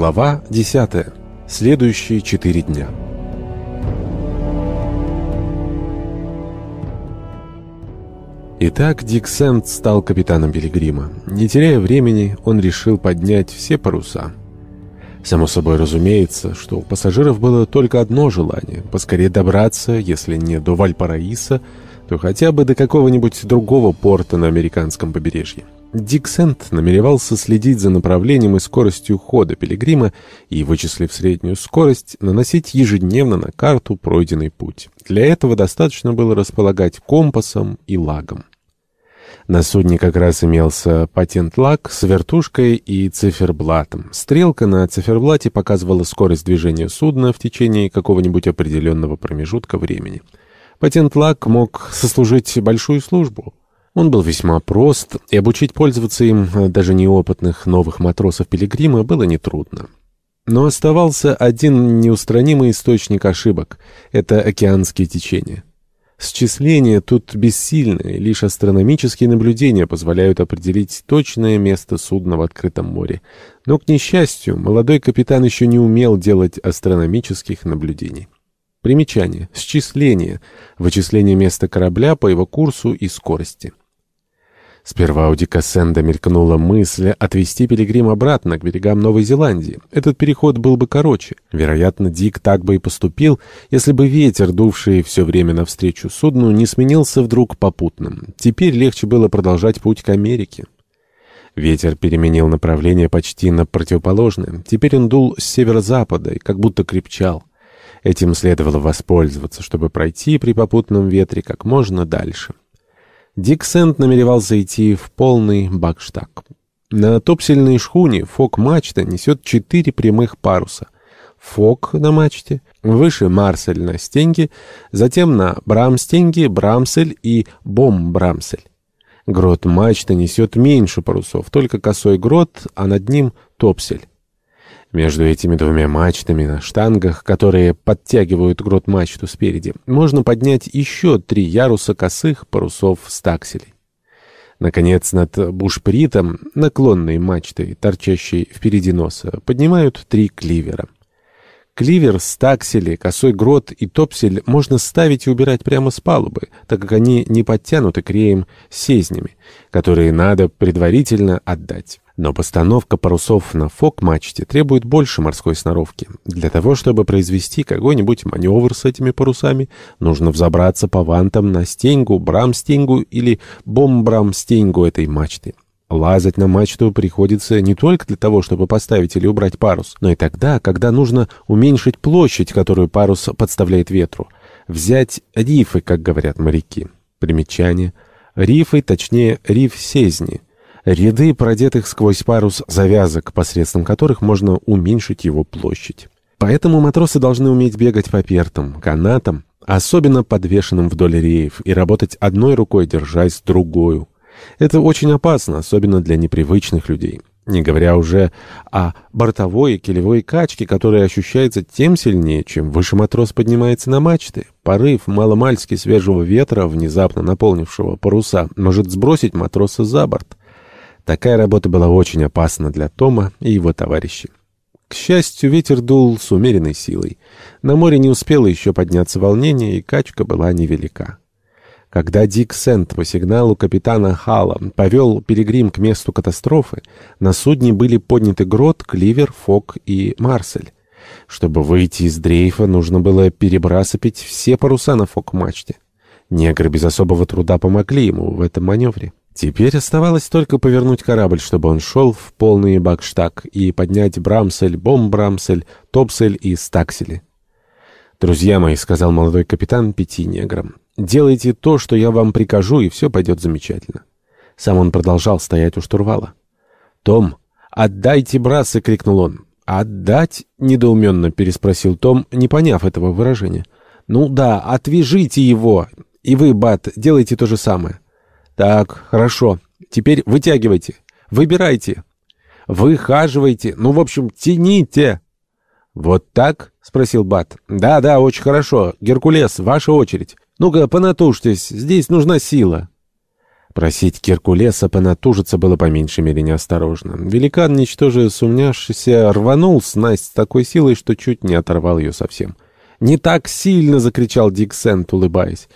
Глава 10. Следующие четыре дня. Итак, Дик Сент стал капитаном Пилигрима. Не теряя времени, он решил поднять все паруса. Само собой разумеется, что у пассажиров было только одно желание — поскорее добраться, если не до Вальпараиса, то хотя бы до какого-нибудь другого порта на американском побережье. Дик Сент намеревался следить за направлением и скоростью хода пилигрима и, вычислив среднюю скорость, наносить ежедневно на карту пройденный путь. Для этого достаточно было располагать компасом и лагом. На судне как раз имелся патент-лаг с вертушкой и циферблатом. Стрелка на циферблате показывала скорость движения судна в течение какого-нибудь определенного промежутка времени. Патент-лаг мог сослужить большую службу. Он был весьма прост, и обучить пользоваться им э, даже неопытных новых матросов Пилигрима было нетрудно. Но оставался один неустранимый источник ошибок — это океанские течения. Счисления тут бессильны, лишь астрономические наблюдения позволяют определить точное место судна в открытом море. Но, к несчастью, молодой капитан еще не умел делать астрономических наблюдений. Примечание. Счисление. Вычисление места корабля по его курсу и скорости. Сперва у Дика мелькнула мысль отвезти Пилигрим обратно к берегам Новой Зеландии. Этот переход был бы короче. Вероятно, Дик так бы и поступил, если бы ветер, дувший все время навстречу судну, не сменился вдруг попутным. Теперь легче было продолжать путь к Америке. Ветер переменил направление почти на противоположное. Теперь он дул с северо-запада и как будто крепчал. Этим следовало воспользоваться, чтобы пройти при попутном ветре как можно дальше. Дик Сент намеревался идти в полный бакштаг. На топсельной шхуне фок-мачта несет четыре прямых паруса. Фок на мачте, выше Марсель на стенге, затем на Брамстенге Брамсель и Бом-Брамсель. Грот мачта несет меньше парусов, только косой грот, а над ним топсель. Между этими двумя мачтами на штангах, которые подтягивают грот мачту спереди, можно поднять еще три яруса косых парусов стакселей. Наконец, над бушпритом, наклонной мачтой, торчащей впереди носа, поднимают три кливера. Кливер, стаксели, косой грот и топсель можно ставить и убирать прямо с палубы, так как они не подтянуты креем сезнями, которые надо предварительно отдать. Но постановка парусов на фок-мачте требует больше морской сноровки. Для того, чтобы произвести какой-нибудь маневр с этими парусами, нужно взобраться по вантам на стеньгу, брамстенгу или бомбрамстенгу этой мачты. Лазать на мачту приходится не только для того, чтобы поставить или убрать парус, но и тогда, когда нужно уменьшить площадь, которую парус подставляет ветру. Взять рифы, как говорят моряки. Примечание. Рифы, точнее, риф-сезни — ряды продетых сквозь парус завязок, посредством которых можно уменьшить его площадь. Поэтому матросы должны уметь бегать по пертам, канатам, особенно подвешенным вдоль реев, и работать одной рукой, держась другую. Это очень опасно, особенно для непривычных людей. Не говоря уже о бортовой и килевой качке, которая ощущается тем сильнее, чем выше матрос поднимается на мачты. Порыв маломальски свежего ветра, внезапно наполнившего паруса, может сбросить матроса за борт. Такая работа была очень опасна для Тома и его товарищей. К счастью, ветер дул с умеренной силой. На море не успело еще подняться волнение, и качка была невелика. Когда Дик Сент по сигналу капитана Хала повел Пилигрим к месту катастрофы, на судне были подняты Грот, Кливер, Фок и Марсель. Чтобы выйти из дрейфа, нужно было перебрасывать все паруса на фок-мачте. Негры без особого труда помогли ему в этом маневре. Теперь оставалось только повернуть корабль, чтобы он шел в полный бакштаг, и поднять Брамсель, Бомбрамсель, Топсель и Стаксели. «Друзья мои», — сказал молодой капитан пяти неграм, — «делайте то, что я вам прикажу, и все пойдет замечательно». Сам он продолжал стоять у штурвала. «Том, отдайте брасы!» — крикнул он. «Отдать?» — недоуменно переспросил Том, не поняв этого выражения. «Ну да, отвяжите его! И вы, Бат, делайте то же самое». Так, хорошо. Теперь вытягивайте. Выбирайте. Выхаживайте. Ну, в общем, тяните. Вот так? Спросил Бат. Да, да, очень хорошо. Геркулес, ваша очередь. Ну-ка, понатужьтесь. Здесь нужна сила. Просить Геркулеса понатужиться было по меньшей мере неосторожно. Великан, ничтоже сумняшися, рванул снасть с такой силой, что чуть не оторвал ее совсем. «Не так сильно!» — закричал Дик Сент, улыбаясь.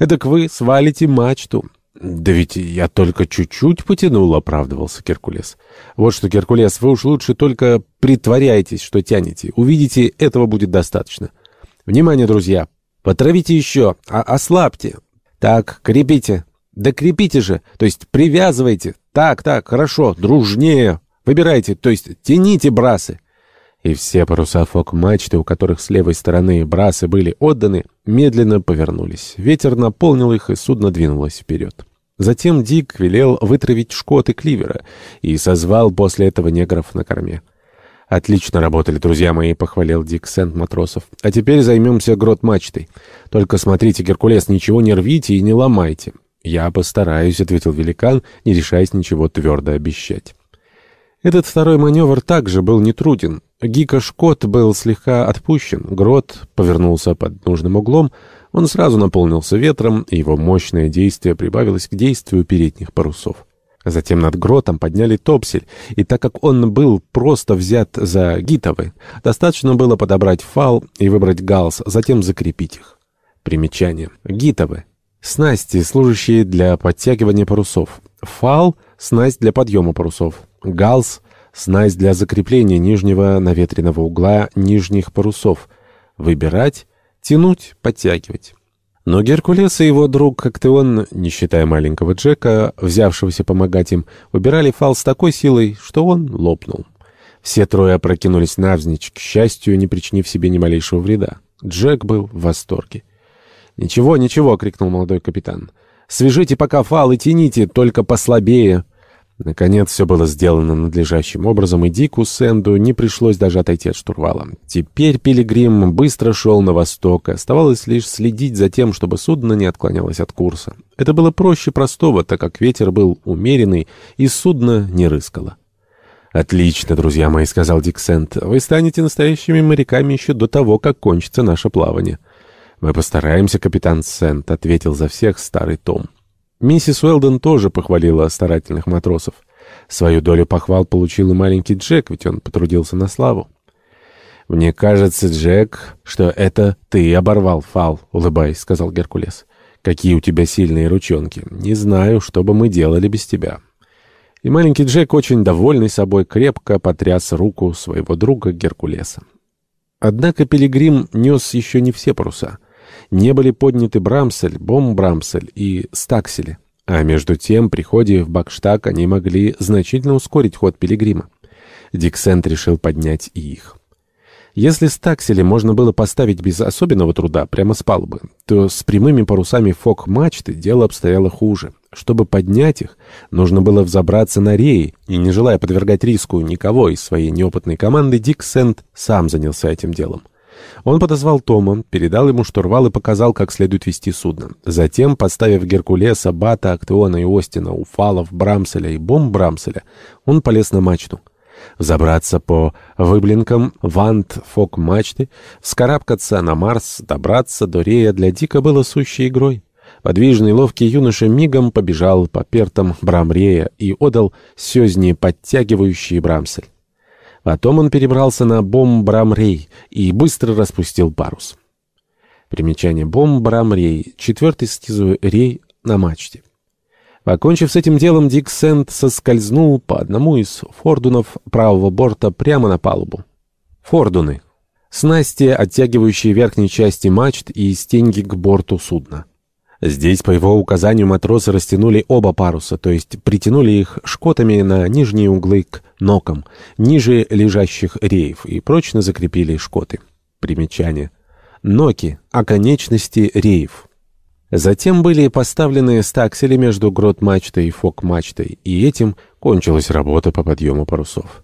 «Эдак вы свалите мачту!» «Да ведь я только чуть-чуть потянул», — оправдывался Геркулес. «Вот что, Геркулес, вы уж лучше только притворяйтесь, что тянете. Увидите, этого будет достаточно. Внимание, друзья! Потравите еще, а ослабьте. Так, крепите. Да крепите же, то есть привязывайте. Так, так, хорошо, дружнее. Выбирайте, то есть тяните брасы». И все паруса фок-мачты, у которых с левой стороны брасы были отданы, медленно повернулись. Ветер наполнил их, и судно двинулось вперед. Затем Дик велел вытравить шкоты кливера и созвал после этого негров на корме. «Отлично работали, друзья мои», — похвалил Дик Сент матросов. «А теперь займемся грот-мачтой. Только смотрите, Геркулес, ничего не рвите и не ломайте». «Я постараюсь», — ответил великан, не решаясь ничего твердо обещать. Этот второй маневр также был нетруден. Гика Шкот был слегка отпущен, грот повернулся под нужным углом, он сразу наполнился ветром, и его мощное действие прибавилось к действию передних парусов. Затем над гротом подняли топсель, и так как он был просто взят за гитовы, достаточно было подобрать фал и выбрать галс, затем закрепить их. Примечание. Гитовы. Снасти, служащие для подтягивания парусов. Фал — снасть для подъема парусов. Галс — снасть для закрепления нижнего наветренного угла нижних парусов. Выбирать, тянуть, подтягивать. Но Геркулес и его друг Актеон, не считая маленького Джека, взявшегося помогать им, выбирали фал с такой силой, что он лопнул. Все трое опрокинулись навзничь, к счастью, не причинив себе ни малейшего вреда. Джек был в восторге. «Ничего, ничего!» — крикнул молодой капитан. «Свяжите пока фал и тяните, только послабее!» Наконец все было сделано надлежащим образом, и Дику Сэнду не пришлось даже отойти от штурвала. Теперь Пилигрим быстро шел на восток, оставалось лишь следить за тем, чтобы судно не отклонялось от курса. Это было проще простого, так как ветер был умеренный, и судно не рыскало. «Отлично, друзья мои», — сказал Дик Сэнд. «Вы станете настоящими моряками еще до того, как кончится наше плавание». «Мы постараемся, капитан Сэнд», — ответил за всех старый Том. Миссис Уэлдон тоже похвалила старательных матросов. Свою долю похвал получил и маленький Джек, ведь он потрудился на славу. «Мне кажется, Джек, что это ты оборвал фал», — улыбаясь, сказал Геркулес. «Какие у тебя сильные ручонки. Не знаю, что бы мы делали без тебя». И маленький Джек, очень довольный собой, крепко потряс руку своего друга Геркулеса. Однако Пилигрим нес еще не все паруса — не были подняты Брамсель, Бом-Брамсель и Стаксель. А между тем, при ходе в Бакштаг они могли значительно ускорить ход Пилигрима. Диксент решил поднять и их. Если стаксели можно было поставить без особенного труда прямо с палубы, то с прямыми парусами фок-мачты дело обстояло хуже. Чтобы поднять их, нужно было взобраться на реи, и, не желая подвергать риску никого из своей неопытной команды, Дик Сент сам занялся этим делом. Он подозвал Тома, передал ему штурвал и показал, как следует вести судно. Затем, поставив Геркулеса, Бата, Актеона и Остина, Уфалов, Брамселя и Бомб Брамселя, он полез на мачту. Забраться по выблинкам вант фок мачты, вскарабкаться на Марс, добраться до Рея для Дика было сущей игрой. Подвижный ловкий юноша мигом побежал по пертам Брамрея и отдал сёзни подтягивающие Брамсель. Потом он перебрался на Бомбрамрей и быстро распустил парус. Примечание Бомбрамрей, четвертый снизу рей на мачте. Покончив с этим делом, Дик Сент соскользнул по одному из фордунов правого борта прямо на палубу. Фордуны. Снасти, оттягивающие верхней части мачт и стенги к борту судна. Здесь, по его указанию, матросы растянули оба паруса, то есть притянули их шкотами на нижние углы к нокам, ниже лежащих реев, и прочно закрепили шкоты. Примечание. Ноки — оконечности реев. Затем были поставлены стаксели между грот-мачтой и фок-мачтой, и этим кончилась работа по подъему парусов.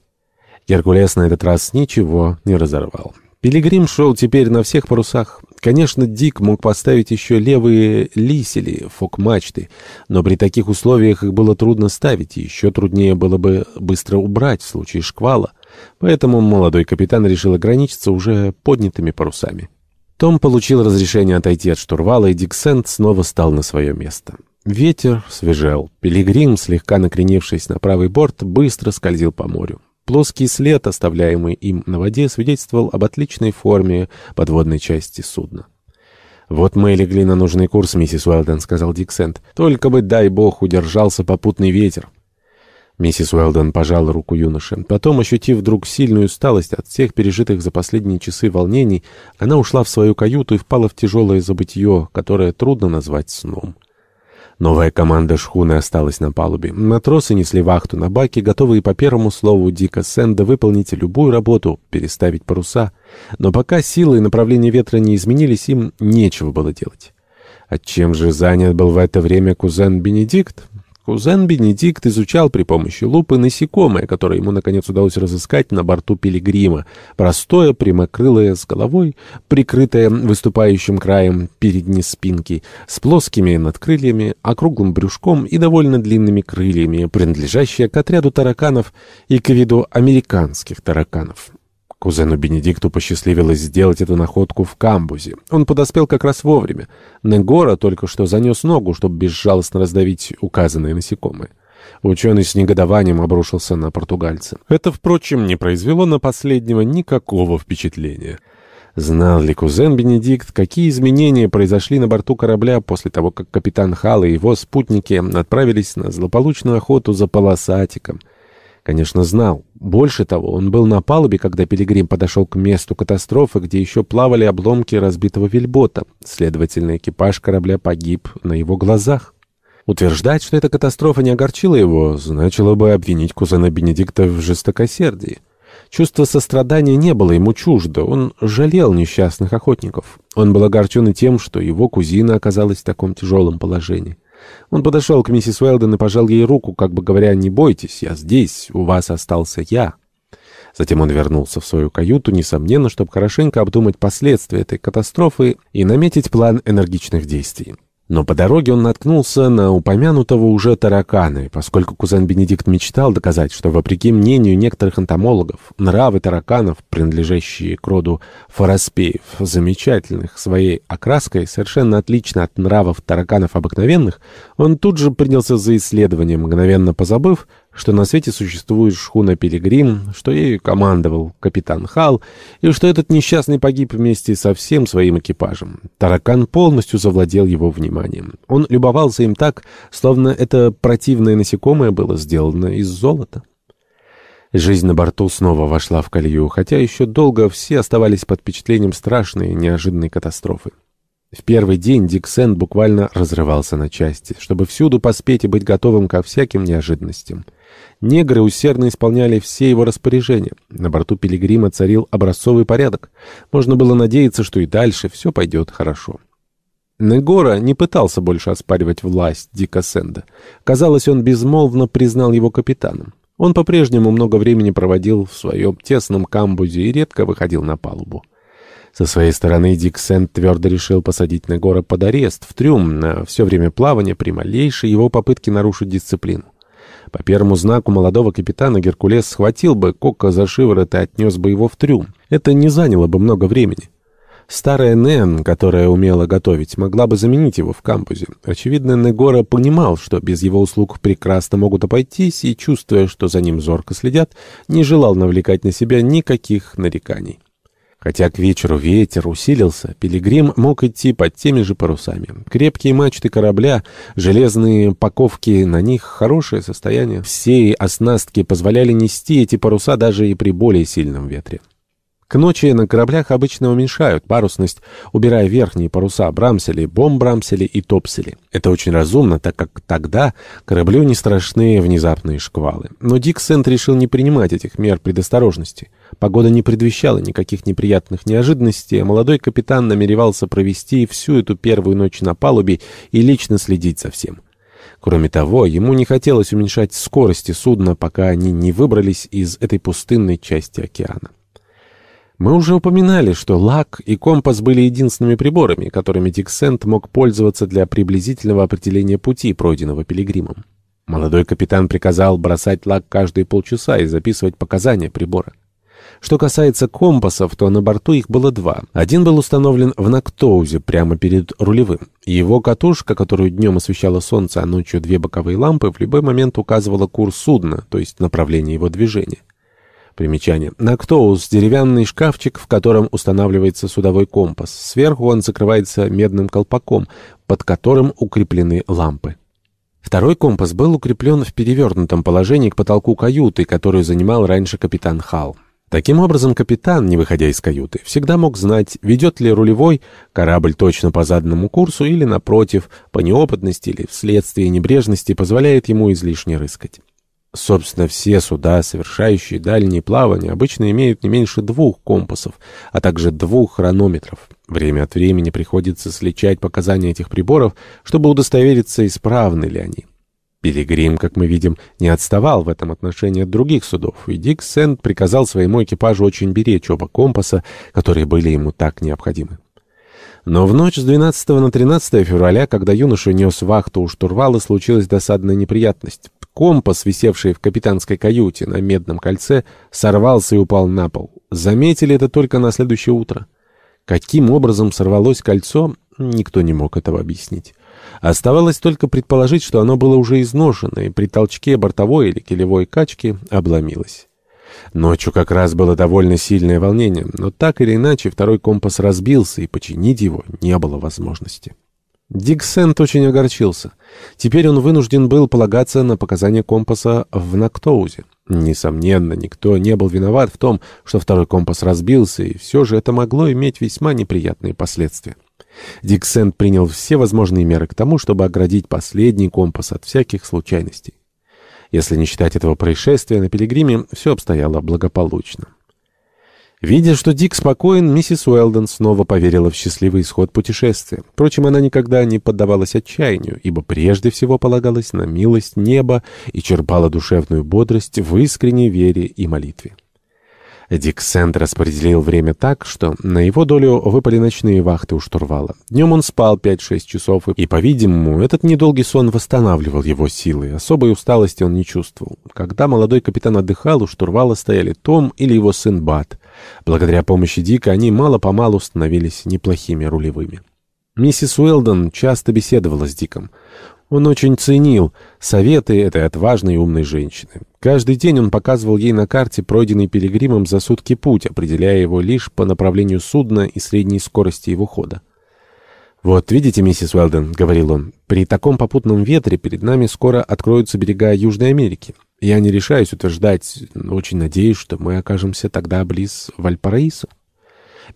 Геркулес на этот раз ничего не разорвал. Пилигрим шел теперь на всех парусах. Конечно, Дик мог поставить еще левые лисели, фок-мачты, но при таких условиях их было трудно ставить, и еще труднее было бы быстро убрать в случае шквала. Поэтому молодой капитан решил ограничиться уже поднятыми парусами. Том получил разрешение отойти от штурвала, и Дик Сент снова стал на свое место. Ветер свежел. Пилигрим, слегка накренившись на правый борт, быстро скользил по морю. Плоский след, оставляемый им на воде, свидетельствовал об отличной форме подводной части судна. «Вот мы и легли на нужный курс, миссис Уэлден», — сказал Диксент. «Только бы, дай бог, удержался попутный ветер». Миссис Уэлден пожала руку юноше. Потом, ощутив вдруг сильную усталость от всех пережитых за последние часы волнений, она ушла в свою каюту и впала в тяжелое забытье, которое трудно назвать сном. Новая команда шхуны осталась на палубе. Матросы несли вахту на баке, готовые по первому слову Дика Сэнда выполнить любую работу, переставить паруса. Но пока силы и направление ветра не изменились, им нечего было делать. А чем же занят был в это время кузен Бенедикт? Кузен Бенедикт изучал при помощи лупы насекомое, которое ему наконец удалось разыскать на борту пилигрима. Простое, прямокрылое, с головой, прикрытое выступающим краем передней спинки, с плоскими надкрыльями, округлым брюшком и довольно длинными крыльями, принадлежащее к отряду тараканов и к виду американских тараканов. Кузену Бенедикту посчастливилось сделать эту находку в камбузе. Он подоспел как раз вовремя. Негора только что занес ногу, чтобы безжалостно раздавить указанные насекомые. Ученый с негодованием обрушился на португальца. Это, впрочем, не произвело на последнего никакого впечатления. Знал ли кузен Бенедикт, какие изменения произошли на борту корабля после того, как капитан Хал и его спутники отправились на злополучную охоту за полосатиком? Конечно, знал. Больше того, он был на палубе, когда Пилигрим подошел к месту катастрофы, где еще плавали обломки разбитого вельбота. Следовательно, экипаж корабля погиб на его глазах. Утверждать, что эта катастрофа не огорчила его, значило бы обвинить кузена Бенедикта в жестокосердии. Чувство сострадания не было ему чуждо, он жалел несчастных охотников. Он был огорчен и тем, что его кузина оказалась в таком тяжелом положении. Он подошел к миссис Уэлден и пожал ей руку, как бы говоря, «Не бойтесь, я здесь, у вас остался я». Затем он вернулся в свою каюту, несомненно, чтобы хорошенько обдумать последствия этой катастрофы и наметить план энергичных действий. Но по дороге он наткнулся на упомянутого уже таракана, поскольку кузен Бенедикт мечтал доказать, что, вопреки мнению некоторых энтомологов, нравы тараканов, принадлежащие к роду фороспеев, замечательных своей окраской, совершенно отлично от нравов тараканов обыкновенных, он тут же принялся за исследование, мгновенно позабыв, что на свете существует шхуна «Пилигрим», что ею командовал капитан Хал, и что этот несчастный погиб вместе со всем своим экипажем. Таракан полностью завладел его вниманием. Он любовался им так, словно это противное насекомое было сделано из золота. Жизнь на борту снова вошла в колею, хотя еще долго все оставались под впечатлением страшной неожиданной катастрофы. В первый день Дик Сэнд буквально разрывался на части, чтобы всюду поспеть и быть готовым ко всяким неожиданностям. Негры усердно исполняли все его распоряжения. На борту Пилигрима царил образцовый порядок. Можно было надеяться, что и дальше все пойдет хорошо. Негора не пытался больше оспаривать власть Дика Сэнда. Казалось, он безмолвно признал его капитаном. Он по-прежнему много времени проводил в своем тесном камбузе и редко выходил на палубу. Со своей стороны Дик Сент твердо решил посадить Негора под арест, в трюм, на все время плавания при малейшей его попытке нарушить дисциплину. По первому знаку молодого капитана Геркулес схватил бы Кока за шиворот и отнес бы его в трюм. Это не заняло бы много времени. Старая Нэн, которая умела готовить, могла бы заменить его в кампусе. Очевидно, Негора понимал, что без его услуг прекрасно могут обойтись, и, чувствуя, что за ним зорко следят, не желал навлекать на себя никаких нареканий. Хотя к вечеру ветер усилился, пилигрим мог идти под теми же парусами. Крепкие мачты корабля, железные паковки на них, хорошее состояние. Все оснастки позволяли нести эти паруса даже и при более сильном ветре. К ночи на кораблях обычно уменьшают парусность, убирая верхние паруса брамсели, бомбрамсели и топсели. Это очень разумно, так как тогда кораблю не страшны внезапные шквалы. Но Дик Сент решил не принимать этих мер предосторожности. Погода не предвещала никаких неприятных неожиданностей, а молодой капитан намеревался провести всю эту первую ночь на палубе и лично следить за всем. Кроме того, ему не хотелось уменьшать скорости судна, пока они не выбрались из этой пустынной части океана. Мы уже упоминали, что лак и компас были единственными приборами, которыми Диксент мог пользоваться для приблизительного определения пути, пройденного пилигримом. Молодой капитан приказал бросать лак каждые полчаса и записывать показания прибора. Что касается компасов, то на борту их было два. Один был установлен в Нактоузе, прямо перед рулевым. Его катушка, которую днем освещало солнце, а ночью две боковые лампы, в любой момент указывала курс судна, то есть направление его движения. Примечание. Нактоус — деревянный шкафчик, в котором устанавливается судовой компас. Сверху он закрывается медным колпаком, под которым укреплены лампы. Второй компас был укреплен в перевернутом положении к потолку каюты, которую занимал раньше капитан Халл. Таким образом, капитан, не выходя из каюты, всегда мог знать, ведет ли рулевой корабль точно по заданному курсу или, напротив, по неопытности или вследствие небрежности позволяет ему излишне рыскать. Собственно, все суда, совершающие дальние плавания, обычно имеют не меньше двух компасов, а также двух хронометров. Время от времени приходится сличать показания этих приборов, чтобы удостовериться, исправны ли они. Пилигрим, как мы видим, не отставал в этом отношении от других судов, и Дик Сент приказал своему экипажу очень беречь оба компаса, которые были ему так необходимы. Но в ночь с 12 на 13 февраля, когда юноша нес вахту у штурвала, случилась досадная неприятность. Компас, висевший в капитанской каюте на медном кольце, сорвался и упал на пол. Заметили это только на следующее утро. Каким образом сорвалось кольцо, никто не мог этого объяснить. Оставалось только предположить, что оно было уже изношено, и при толчке бортовой или килевой качки обломилось. Ночью как раз было довольно сильное волнение, но так или иначе второй компас разбился, и починить его не было возможности. Дик Сент очень огорчился. Теперь он вынужден был полагаться на показания компаса в Нактоузе. Несомненно, никто не был виноват в том, что второй компас разбился, и все же это могло иметь весьма неприятные последствия. Дик Сент принял все возможные меры к тому, чтобы оградить последний компас от всяких случайностей. Если не считать этого происшествия на Пилигриме, все обстояло благополучно. Видя, что Дик спокоен, миссис Уэлдон снова поверила в счастливый исход путешествия. Впрочем, она никогда не поддавалась отчаянию, ибо прежде всего полагалась на милость неба и черпала душевную бодрость в искренней вере и молитве. Дик Сэнд распределил время так, что на его долю выпали ночные вахты у штурвала. Днем он спал 5-6 часов, и, по-видимому, этот недолгий сон восстанавливал его силы. Особой усталости он не чувствовал. Когда молодой капитан отдыхал, у штурвала стояли Том или его сын Бат. Благодаря помощи Дика они мало-помалу становились неплохими рулевыми. Миссис Уэлдон часто беседовала с Диком. Он очень ценил советы этой отважной и умной женщины. Каждый день он показывал ей на карте пройденный пилигримом за сутки путь, определяя его лишь по направлению судна и средней скорости его хода. «Вот, видите, миссис Уэлден, — говорил он, — при таком попутном ветре перед нами скоро откроются берега Южной Америки. Я не решаюсь утверждать, но очень надеюсь, что мы окажемся тогда близ Вальпараисо».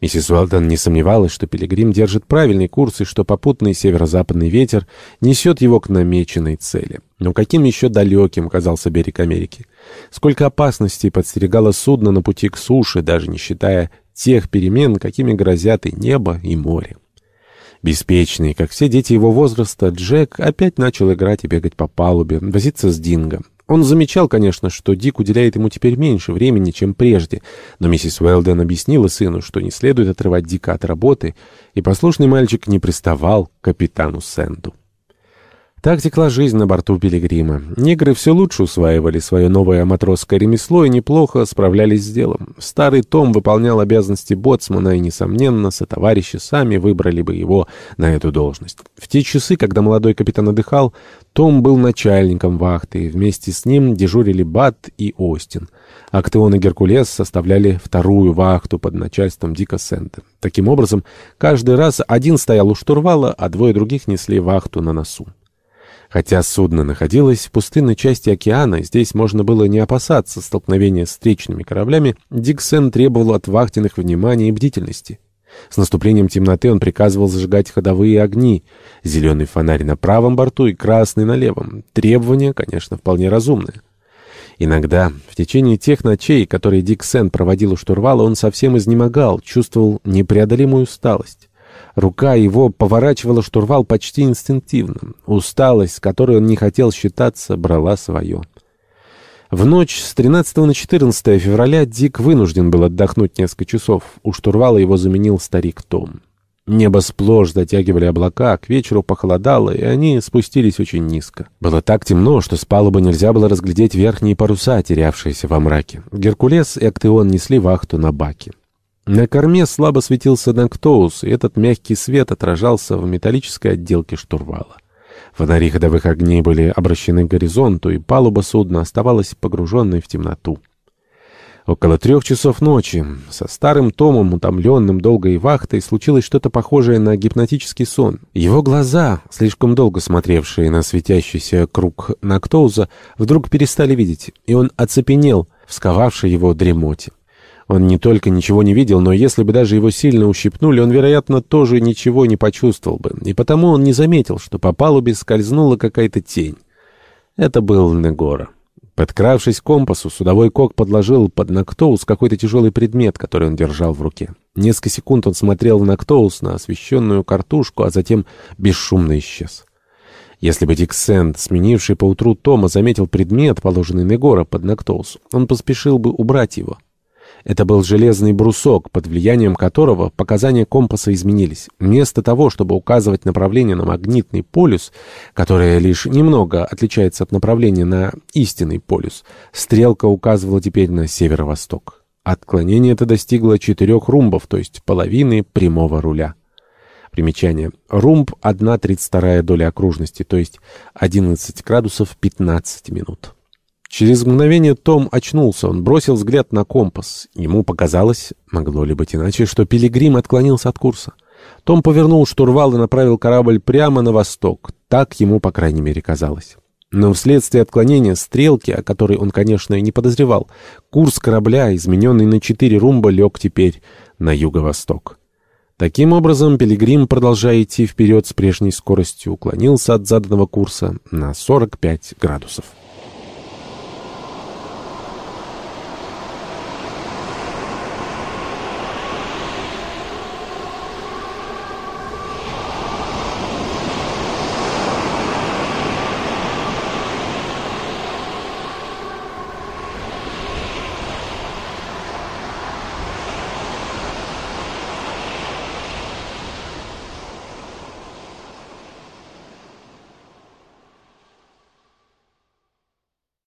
Миссис Уэлдон не сомневалась, что Пилигрим держит правильный курс и что попутный северо-западный ветер несет его к намеченной цели. Но каким еще далеким казался берег Америки? Сколько опасностей подстерегало судно на пути к суше, даже не считая тех перемен, какими грозят и небо, и море. Беспечный, как все дети его возраста, Джек опять начал играть и бегать по палубе, возиться с Динго. Он замечал, конечно, что Дик уделяет ему теперь меньше времени, чем прежде, но миссис Уэлден объяснила сыну, что не следует отрывать Дика от работы, и послушный мальчик не приставал к капитану Сэнду. Так текла жизнь на борту Пилигрима. Негры все лучше усваивали свое новое матросское ремесло и неплохо справлялись с делом. Старый Том выполнял обязанности боцмана, и, несомненно, сотоварищи сами выбрали бы его на эту должность. В те часы, когда молодой капитан отдыхал, том был начальником вахты, и вместе с ним дежурили Бат и Остин. Актеон и Геркулес составляли вторую вахту под начальством Дика Сента. Таким образом, каждый раз один стоял у штурвала, а двое других несли вахту на носу. Хотя судно находилось в пустынной части океана, здесь можно было не опасаться столкновения с встречными кораблями, Диксен требовал от вахтенных внимания и бдительности. С наступлением темноты он приказывал зажигать ходовые огни, зеленый фонарь на правом борту и красный на левом. Требования, конечно, вполне разумные. Иногда, в течение тех ночей, которые Дик Сен проводил у штурвала, он совсем изнемогал, чувствовал непреодолимую усталость. Рука его поворачивала штурвал почти инстинктивно. Усталость, с которой он не хотел считаться, брала свое. В ночь с 13 на 14 февраля Дик вынужден был отдохнуть несколько часов. У штурвала его заменил старик Том. Небо сплошь затягивали облака, к вечеру похолодало, и они спустились очень низко. Было так темно, что с палубы нельзя было разглядеть верхние паруса, терявшиеся во мраке. Геркулес и Актеон несли вахту на баке. На корме слабо светился Нактоус, и этот мягкий свет отражался в металлической отделке штурвала. Фонари ходовых огней были обращены к горизонту, и палуба судна оставалась погруженной в темноту. Около трех часов ночи со старым Томом, утомленным долгой вахтой, случилось что-то похожее на гипнотический сон. Его глаза, слишком долго смотревшие на светящийся круг Нактоуза, вдруг перестали видеть, и он оцепенел, всковавший его дремоте. Он не только ничего не видел, но если бы даже его сильно ущипнули, он, вероятно, тоже ничего не почувствовал бы, и потому он не заметил, что по палубе скользнула какая-то тень. Это был Негора. Подкравшись к компасу, судовой кок подложил под Нактоус какой-то тяжелый предмет, который он держал в руке. Несколько секунд он смотрел в Нактоус на освещенную картушку, а затем бесшумно исчез. Если бы Диксент, сменивший поутру Тома, заметил предмет, положенный Негора под Нактоус, он поспешил бы убрать его. Это был железный брусок, под влиянием которого показания компаса изменились. Вместо того, чтобы указывать направление на магнитный полюс, которое лишь немного отличается от направления на истинный полюс, стрелка указывала теперь на северо-восток. Отклонение это достигло четырех румбов, то есть половины прямого руля. Примечание. Румб — 1,32 доля окружности, то есть 11 градусов 15 минут. Через мгновение Том очнулся, он бросил взгляд на компас. Ему показалось, могло ли быть иначе, что пилигрим отклонился от курса. Том повернул штурвал и направил корабль прямо на восток. Так ему, по крайней мере, казалось. Но вследствие отклонения стрелки, о которой он, конечно, и не подозревал, курс корабля, измененный на четыре румба, лег теперь на юго-восток. Таким образом, Пилигрим, продолжая идти вперед с прежней скоростью, уклонился от заданного курса на 45 градусов.